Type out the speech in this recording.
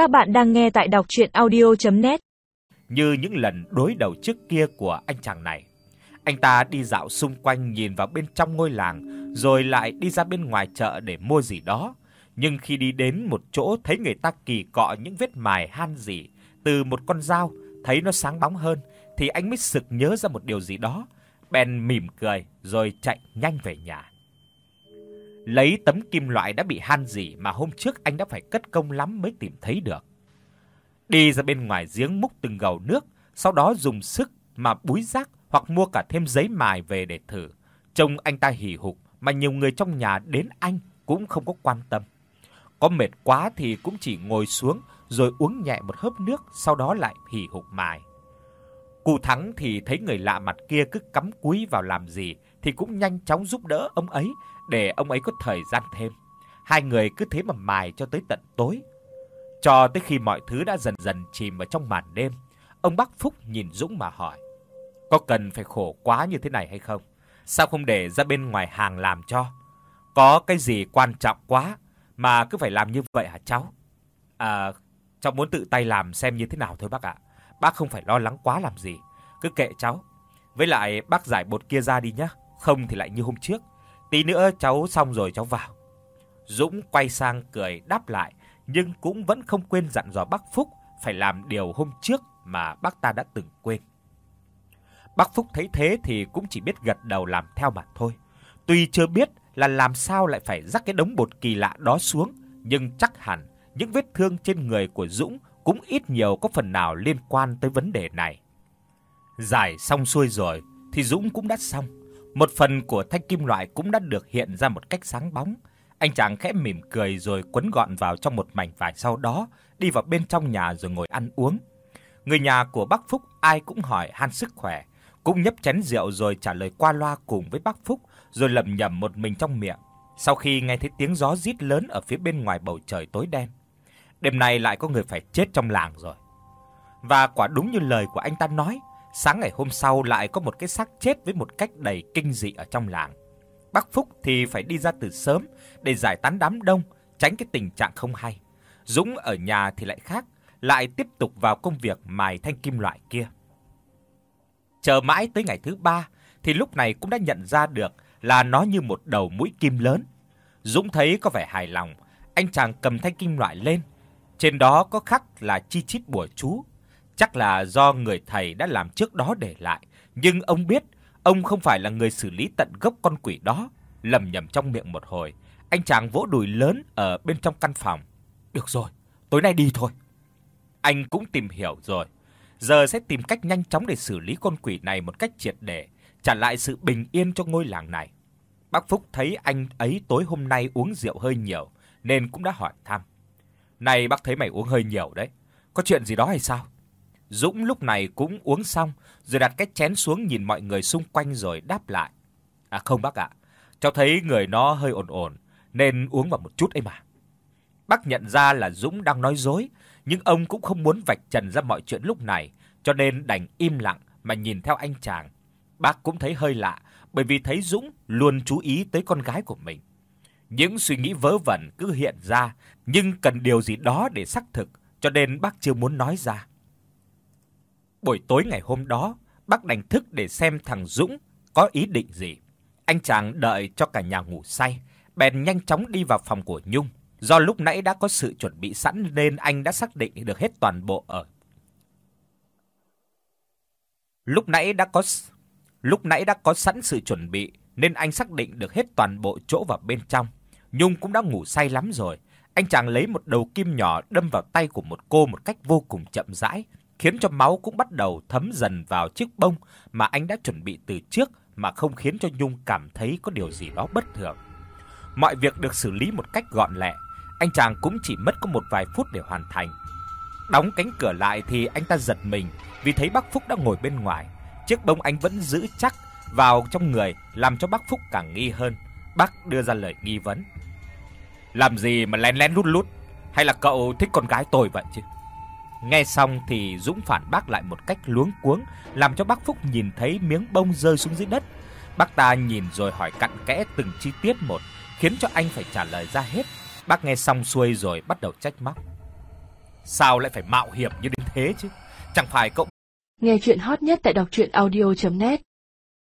Các bạn đang nghe tại đọc audio net Như những lần đối đầu trước kia của anh chàng này. Anh ta đi dạo xung quanh nhìn vào bên trong ngôi làng, rồi lại đi ra bên ngoài chợ để mua gì đó. Nhưng khi đi đến một chỗ thấy người ta kỳ cọ những vết mài han gì từ một con dao, thấy nó sáng bóng hơn thì anh mới sực nhớ ra một điều gì đó, bèn mỉm cười rồi chạy nhanh về nhà. Lấy tấm kim loại đã bị han gì mà hôm trước anh đã phải cất công lắm mới tìm thấy được. Đi ra bên ngoài giếng múc từng gầu nước, sau đó dùng sức mà búi rác hoặc mua cả thêm giấy mài về để thử. Trông anh ta hì hục mà nhiều người trong nhà đến anh cũng không có quan tâm. Có mệt quá thì cũng chỉ ngồi xuống rồi uống nhẹ một hớp nước, sau đó lại hì hục mài. Cụ Thắng thì thấy người lạ mặt kia cứ cắm cúi vào làm gì thì cũng nhanh chóng giúp đỡ ông ấy để ông ấy có thời gian thêm. Hai người cứ thế mà mài cho tới tận tối. Cho tới khi mọi thứ đã dần dần chìm vào trong màn đêm, ông Bắc Phúc nhìn Dũng mà hỏi: "Có cần phải khổ quá như thế này hay không? Sao không để ra bên ngoài hàng làm cho? Có cái gì quan trọng quá mà cứ phải làm như vậy hả cháu?" "À, cháu muốn tự tay làm xem như thế nào thôi bác ạ. Bác không phải lo lắng quá làm gì, cứ kệ cháu. Với lại bác giải bột kia ra đi nhé, không thì lại như hôm trước. Tí nữa cháu xong rồi cháu vào." Dũng quay sang cười đáp lại, nhưng cũng vẫn không quên dặn dò bác Phúc phải làm điều hôm trước mà bác ta đã từng quên. Bác Phúc thấy thế thì cũng chỉ biết gật đầu làm theo mà thôi. Tuy chưa biết là làm sao lại phải rắc cái đống bột kỳ lạ đó xuống, nhưng chắc hẳn những vết thương trên người của Dũng cũng ít nhiều có phần nào liên quan tới vấn đề này. Giải xong xuôi rồi thì Dũng cũng đã xong. Một phần của thanh kim loại cũng đã được hiện ra một cách sáng bóng. Anh chàng khẽ mỉm cười rồi quấn gọn vào trong một mảnh vải sau đó đi vào bên trong nhà rồi ngồi ăn uống. Người nhà của bác Phúc ai cũng hỏi han sức khỏe, cũng nhấp chén rượu rồi trả lời qua loa cùng với bác Phúc, rồi lẩm nhẩm một mình trong miệng. Sau khi nghe thấy tiếng gió rít lớn ở phía bên ngoài bầu trời tối đen, đêm nay lại có người phải chết trong làng rồi. Và quả đúng như lời của anh ta nói, sáng ngày hôm sau lại có một cái xác chết với một cách đầy kinh dị ở trong làng. Bác Phúc thì phải đi ra từ sớm để giải tán đám đông, tránh cái tình trạng không hay. Dũng ở nhà thì lại khác, lại tiếp tục vào công việc mài thanh kim loại kia. Chờ mãi tới ngày thứ ba thì lúc này cũng đã nhận ra được là nó như một đầu mũi kim lớn. Dũng thấy có vẻ hài lòng, anh chàng cầm thanh kim loại lên, trên đó có khắc là chi chít bùa chú, chắc là do người thầy đã làm trước đó để lại, nhưng ông biết ông không phải là người xử lý tận gốc con quỷ đó. Lẩm nhẩm trong miệng một hồi, anh chàng vỗ đùi lớn ở bên trong căn phòng. Được rồi, tối nay đi thôi. Anh cũng tìm hiểu rồi, giờ sẽ tìm cách nhanh chóng để xử lý con quỷ này một cách triệt để, trả lại sự bình yên cho ngôi làng này. Bác Phúc thấy anh ấy tối hôm nay uống rượu hơi nhiều nên cũng đã hỏi thăm. "Này bác thấy mày uống hơi nhiều đấy, có chuyện gì đó hay sao?" Dũng lúc này cũng uống xong, rồi đặt cái chén xuống nhìn mọi người xung quanh rồi đáp lại. "À không bác ạ, cháu thấy người nó hơi ổn ổn, nên uống vào một chút ấy mà." Bác nhận ra là Dũng đang nói dối, nhưng ông cũng không muốn vạch trần ra mọi chuyện lúc này, cho nên đành im lặng mà nhìn theo anh chàng. Bác cũng thấy hơi lạ, bởi vì thấy Dũng luôn chú ý tới con gái của mình. Những suy nghĩ vớ vẩn cứ hiện ra, nhưng cần điều gì đó để xác thực, cho nên bác chưa muốn nói ra. Buổi tối ngày hôm đó, bác đành thức để xem thằng Dũng có ý định gì. Anh chàng đợi cho cả nhà ngủ say, bèn nhanh chóng đi vào phòng của Nhung. Do lúc nãy đã có sự chuẩn bị sẵn nên anh đã xác định được hết toàn bộ ở. Lúc nãy đã có lúc nãy đã có sẵn sự chuẩn bị nên anh xác định được hết toàn bộ chỗ vào bên trong. Nhung cũng đã ngủ say lắm rồi. Anh chàng lấy một đầu kim nhỏ đâm vào tay của một cô một cách vô cùng chậm rãi, khiến cho máu cũng bắt đầu thấm dần vào chiếc bông mà anh đã chuẩn bị từ trước mà không khiến cho Nhung cảm thấy có điều gì đó bất thường. Mọi việc được xử lý một cách gọn lẹ, anh chàng cũng chỉ mất có một vài phút để hoàn thành. Đóng cánh cửa lại thì anh ta giật mình vì thấy bác Phúc đã ngồi bên ngoài. Chiếc bông anh vẫn giữ chắc vào trong người, làm cho bác Phúc càng nghi hơn. Bác đưa ra lời nghi vấn. Làm gì mà lén lén lút lút, hay là cậu thích con gái tôi vậy chứ? Nghe xong thì Dũng phản bác lại một cách luống cuống, làm cho bác Phúc nhìn thấy miếng bông rơi xuống dưới đất. Bác ta nhìn rồi hỏi cặn kẽ từng chi tiết một, khiến cho anh phải trả lời ra hết. Bác nghe xong xuôi rồi bắt đầu trách móc. sao lại phải mạo hiểm như đến thế chứ? Chẳng phải cậu Nghe chuyện hot nhất tại đọc audio net